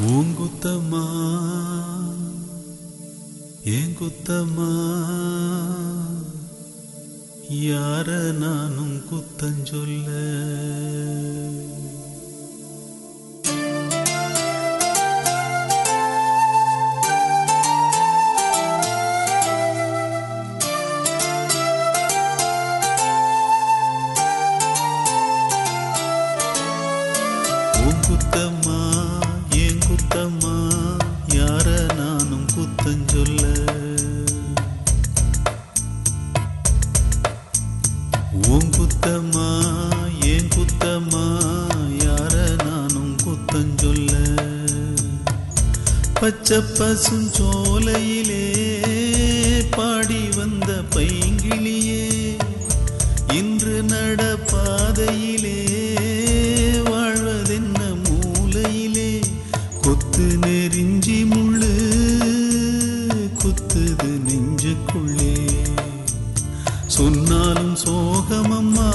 பூங்குத்தம்மா ஏன் யார நானும் குத்தஞ்சொல்ல? பச்சை பசுஞ்சோலையிலே பாடி வந்த பைங்கிளியே இன்று நடப்பாதையிலே வாழ்வதென்ன மூலையிலே கொத்து நெறிஞ்சி முள்ளு குத்துது நெஞ்சுக்குள்ளே. சொன்னாலும் சோகமம்மா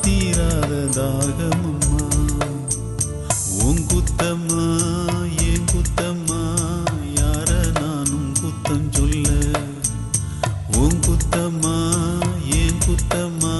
தீராத தாகமம்மா குத்தம் சொல்ல உன் குத்தம்மா ஏன் குத்தம்மா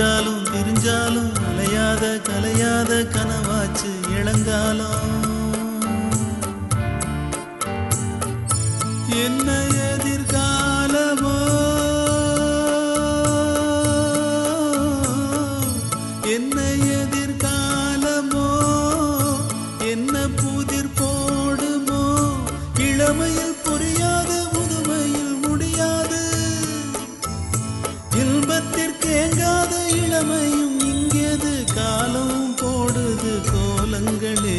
அலைஞ்சாலும் பிரிஞ்சாலும் அலையாத கலையாத கனவாச்சு இழந்தாலும் என்ன எதிர்காலமோ? என்ன எதிர்காலமோ இளமையும் இங்கேது காலம் போடுது கோலங்களே.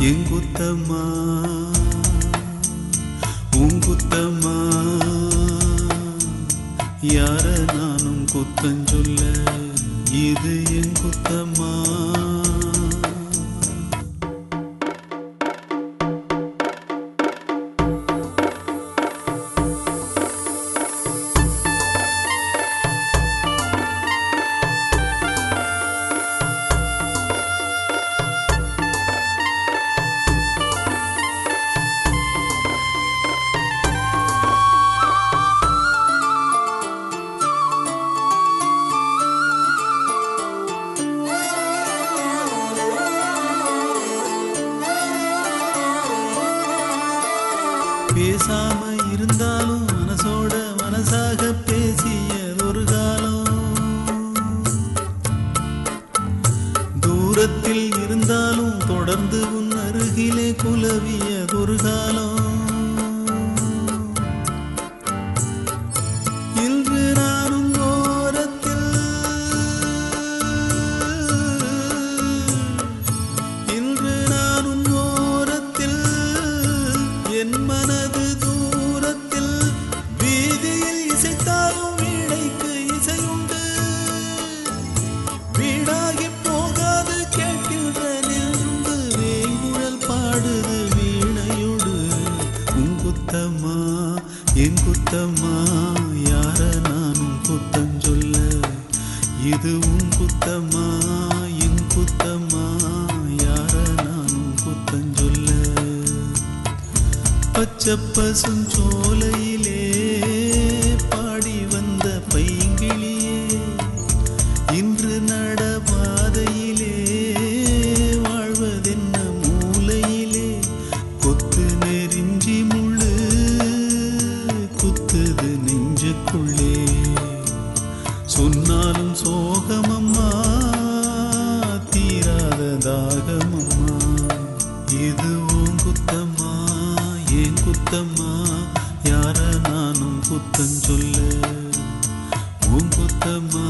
எங்குத்தம்மா உங்குத்தம்மா யார நானும் குத்தஞ்சொல்ல இது எங்குத்தம்மா பேசாம இருந்தாலும் மனசோட மனசாக பேசியதொரு காலம். தூரத்தில் இருந்தாலும் தொடர்ந்து உன் அருகிலே குலவியதொரு காலம். குத்தம்மா யார நானும் குத்தம் சொல்ல? இது உன் குத்தம்மா என் குத்தம்மா யார நானும் குத்தம் சொல்ல? பச்சை பசுஞ்சோலையிலே எனக்குள்ளே சொன்னாலும் சோகமம்மா தீராத தாகமம்மா. இது உன் குத்தம்மா ஏன் குத்தம்மா. யார நானும் குத்தம் சொல்ல? உன் குத்தம்மா